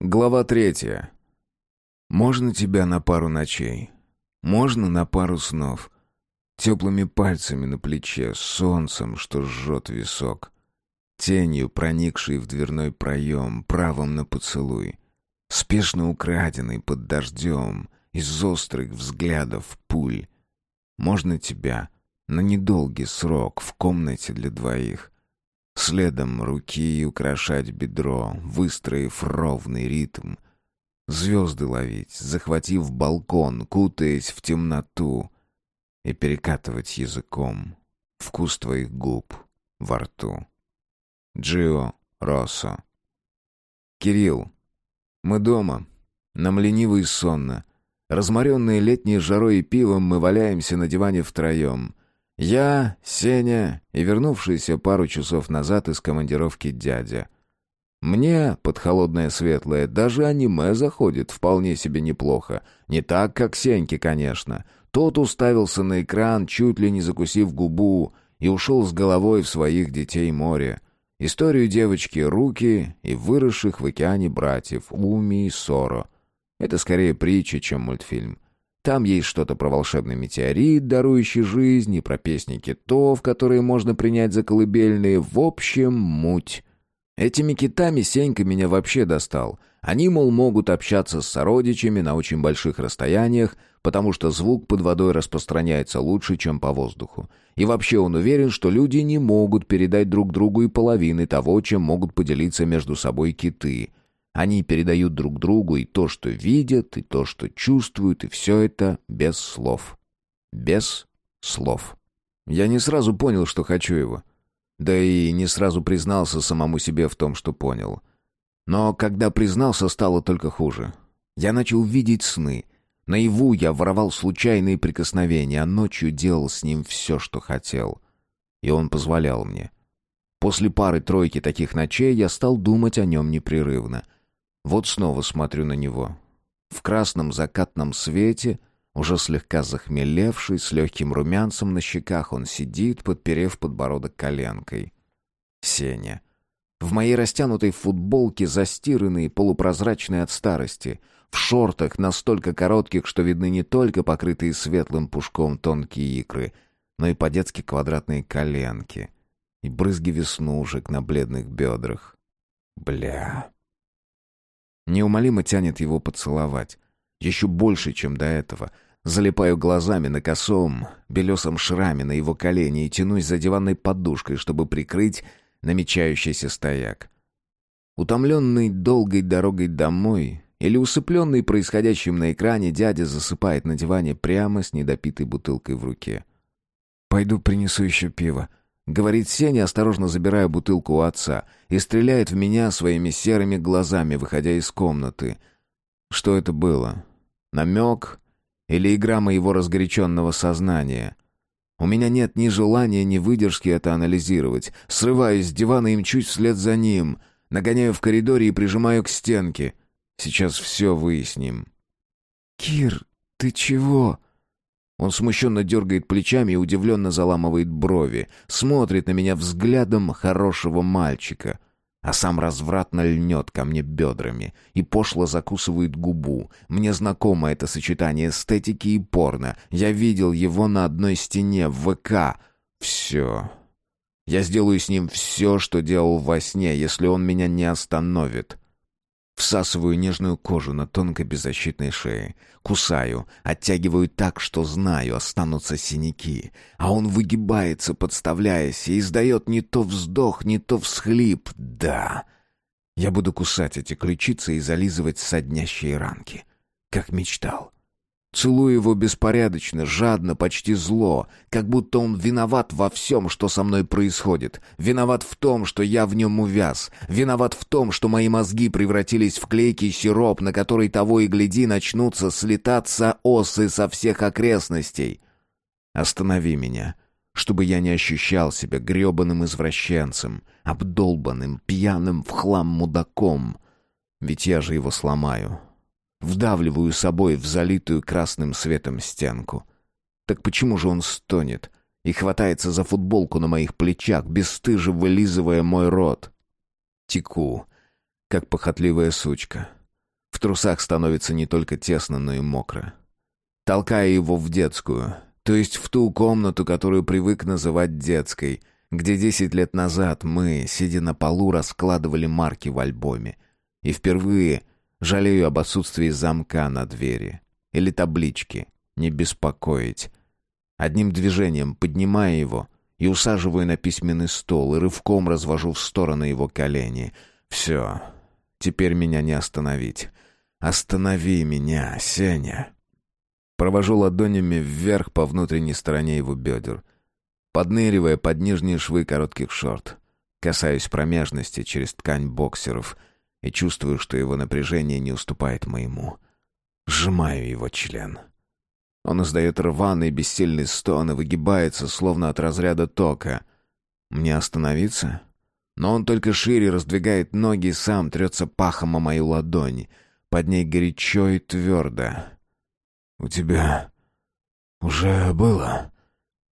Глава третья. Можно тебя на пару ночей? Можно на пару снов? Теплыми пальцами на плече, солнцем, что жжет висок. Тенью, проникшей в дверной проем, правом на поцелуй. Спешно украденный под дождем, из острых взглядов пуль. Можно тебя на недолгий срок в комнате для двоих. Следом руки украшать бедро, выстроив ровный ритм. Звезды ловить, захватив балкон, кутаясь в темноту и перекатывать языком вкус твоих губ во рту. Джио Россо. Кирилл. Мы дома. Нам лениво и сонно. Разморенные летней жарой и пивом мы валяемся на диване втроем — я, Сеня и вернувшийся пару часов назад из командировки дядя. Мне, под холодное светлое, даже аниме заходит вполне себе неплохо. Не так, как Сеньке, конечно. Тот уставился на экран, чуть ли не закусив губу, и ушел с головой в своих детей море. Историю девочки Руки и выросших в океане братьев Уми и Соро. Это скорее притча, чем мультфильм. Там есть что-то про волшебный метеорит, дарующий жизнь, и про песни китов, которые можно принять за колыбельные. В общем, муть. Этими китами Сенька меня вообще достал. Они, мол, могут общаться с сородичами на очень больших расстояниях, потому что звук под водой распространяется лучше, чем по воздуху. И вообще он уверен, что люди не могут передать друг другу и половины того, чем могут поделиться между собой киты — они передают друг другу и то, что видят, и то, что чувствуют, и все это без слов. Без слов. Я не сразу понял, что хочу его. Да и не сразу признался самому себе в том, что понял. Но когда признался, стало только хуже. Я начал видеть сны. Наяву я воровал случайные прикосновения, а ночью делал с ним все, что хотел. И он позволял мне. После пары-тройки таких ночей я стал думать о нем непрерывно — вот снова смотрю на него. В красном закатном свете, уже слегка захмелевший, с легким румянцем на щеках, он сидит, подперев подбородок коленкой. Сеня. В моей растянутой футболке, застиранной, полупрозрачной от старости, в шортах настолько коротких, что видны не только покрытые светлым пушком тонкие икры, но и по-детски квадратные коленки и брызги веснушек на бледных бедрах. Бля. Неумолимо тянет его поцеловать. Еще больше, чем до этого. Залипаю глазами на косом, белесом шраме на его колени и тянусь за диванной подушкой, чтобы прикрыть намечающийся стояк. Утомленный долгой дорогой домой или усыпленный происходящим на экране, дядя засыпает на диване прямо с недопитой бутылкой в руке. «Пойду принесу еще пиво», Говорит Сеня, осторожно забирая бутылку у отца, и стреляет в меня своими серыми глазами, выходя из комнаты. Что это было? Намек? Или игра моего разгоряченного сознания? У меня нет ни желания, ни выдержки это анализировать. Срываюсь с дивана и мчусь вслед за ним. Нагоняю в коридоре и прижимаю к стенке. Сейчас все выясним. «Кир, ты чего?» Он смущенно дергает плечами и удивленно заламывает брови, смотрит на меня взглядом хорошего мальчика, а сам развратно льнет ко мне бедрами и пошло закусывает губу. Мне знакомо это сочетание эстетики и порно. Я видел его на одной стене в ВК. Все. Я сделаю с ним все, что делал во сне, если он меня не остановит. Всасываю нежную кожу на тонкой беззащитной шее. Кусаю, оттягиваю так, что знаю, останутся синяки. А он выгибается, подставляясь, и издает не то вздох, не то всхлип. Да. Я буду кусать эти ключицы и зализывать соднящие ранки. Как мечтал. Целую его беспорядочно, жадно, почти зло, как будто он виноват во всем, что со мной происходит, виноват в том, что я в нем увяз, виноват в том, что мои мозги превратились в клейкий сироп, на который того и гляди начнутся слетаться осы со всех окрестностей. Останови меня, чтобы я не ощущал себя гребаным извращенцем, обдолбанным, пьяным в хлам мудаком, ведь я же его сломаю, Вдавливаю собой в залитую красным светом стенку. Так почему же он стонет и хватается за футболку на моих плечах, бесстыже вылизывая мой рот? Теку, как похотливая сучка. трусах становится не только тесно, но и мокро. Толкая его в детскую, то есть в ту комнату, которую привык называть детской, где десять лет назад мы, сидя на полу, раскладывали марки в альбоме. И впервые жалею об отсутствии замка на двери. Или таблички «Не беспокоить». Одним движением поднимая его и усаживаю на письменный стол и рывком развожу в стороны его колени. Все, теперь меня не остановить. Останови меня, Сеня. Провожу ладонями вверх по внутренней стороне его бедер, подныривая под нижние швы коротких шорт. Касаюсь промежности через ткань боксеров и чувствую, что его напряжение не уступает моему. Сжимаю его член. Он издает рваный бессильный стон и выгибается, словно от разряда тока. Мне остановиться? Но он только шире раздвигает ноги и сам трется пахом о мою ладонь. Под ней горячо и твердо. «У тебя уже было?»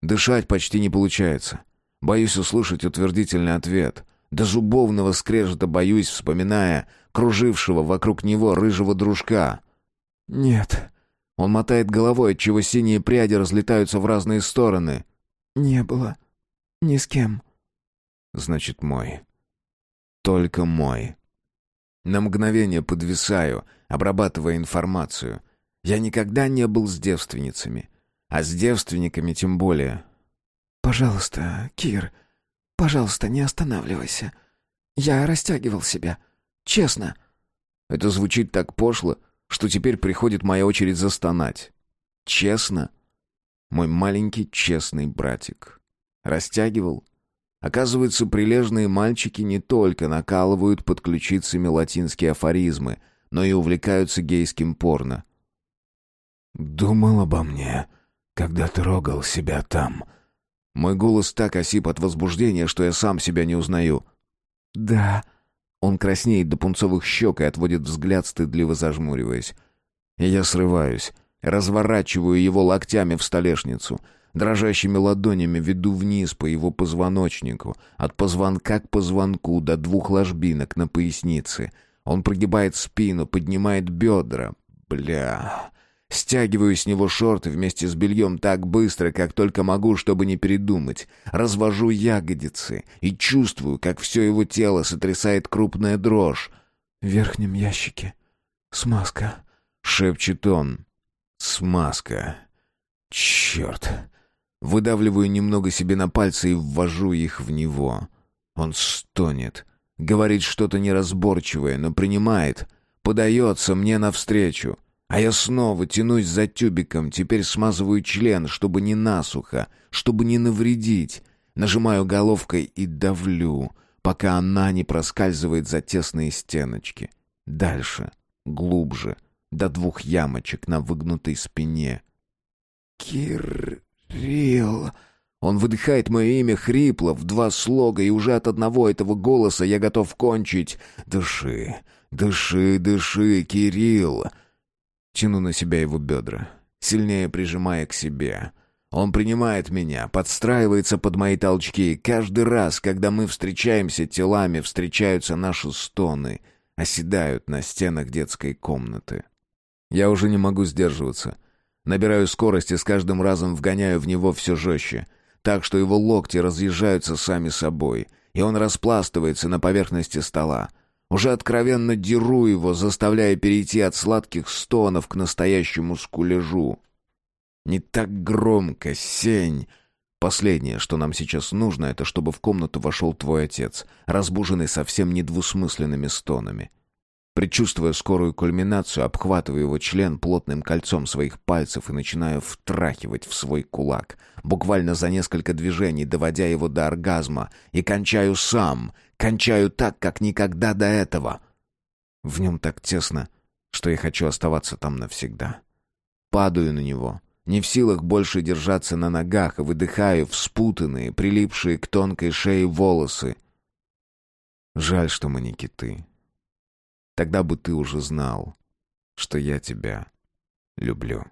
Дышать почти не получается. Боюсь услышать утвердительный ответ. До зубовного скрежета боюсь, вспоминая кружившего вокруг него рыжего дружка. «Нет». Он мотает головой, отчего синие пряди разлетаются в разные стороны. «Не было. Ни с кем». «Значит, мой. Только мой». На мгновение подвисаю, обрабатывая информацию — я никогда не был с девственницами. А с девственниками тем более. «Пожалуйста, Кир, пожалуйста, не останавливайся. Я растягивал себя. Честно». Это звучит так пошло, что теперь приходит моя очередь застонать. «Честно?» Мой маленький честный братик. Растягивал? Оказывается, прилежные мальчики не только накалывают под ключицами латинские афоризмы, но и увлекаются гейским порно. «Думал обо мне, когда трогал себя там». Мой голос так осип от возбуждения, что я сам себя не узнаю. «Да». Он краснеет до пунцовых щек и отводит взгляд, стыдливо зажмуриваясь. Я срываюсь, разворачиваю его локтями в столешницу, дрожащими ладонями веду вниз по его позвоночнику, от позвонка к позвонку до двух ложбинок на пояснице. Он прогибает спину, поднимает бедра. Бля... Стягиваю с него шорты вместе с бельем так быстро, как только могу, чтобы не передумать. Развожу ягодицы и чувствую, как все его тело сотрясает крупная дрожь. «В верхнем ящике. Смазка», — шепчет он. «Смазка. Черт». Выдавливаю немного себе на пальцы и ввожу их в него. Он стонет. Говорит что-то неразборчивое, но принимает. Подается мне навстречу. А я снова тянусь за тюбиком, теперь смазываю член, чтобы не насухо, чтобы не навредить. Нажимаю головкой и давлю, пока она не проскальзывает за тесные стеночки. Дальше, глубже, до двух ямочек на выгнутой спине. «Кирилл...» Он выдыхает мое имя хрипло, в два слога, и уже от одного этого голоса я готов кончить. «Дыши, дыши, дыши, Кирилл!» Тяну на себя его бедра, сильнее прижимая к себе. Он принимает меня, подстраивается под мои толчки. Каждый раз, когда мы встречаемся телами, встречаются наши стоны, оседают на стенах детской комнаты. Я уже не могу сдерживаться. Набираю скорость и с каждым разом вгоняю в него все жестче, так что его локти разъезжаются сами собой, и он распластывается на поверхности стола. Уже откровенно деру его, заставляя перейти от сладких стонов к настоящему скулежу. Не так громко, сень. Последнее, что нам сейчас нужно, это чтобы в комнату вошел твой отец, разбуженный совсем недвусмысленными стонами. Предчувствуя скорую кульминацию, обхватываю его член плотным кольцом своих пальцев и начинаю втрахивать в свой кулак, буквально за несколько движений, доводя его до оргазма, и кончаю сам, кончаю так, как никогда до этого. В нем так тесно, что я хочу оставаться там навсегда. Падаю на него, не в силах больше держаться на ногах, и выдыхаю в спутанные, прилипшие к тонкой шее волосы. Жаль, что мы не киты. Тогда бы ты уже знал, что я тебя люблю.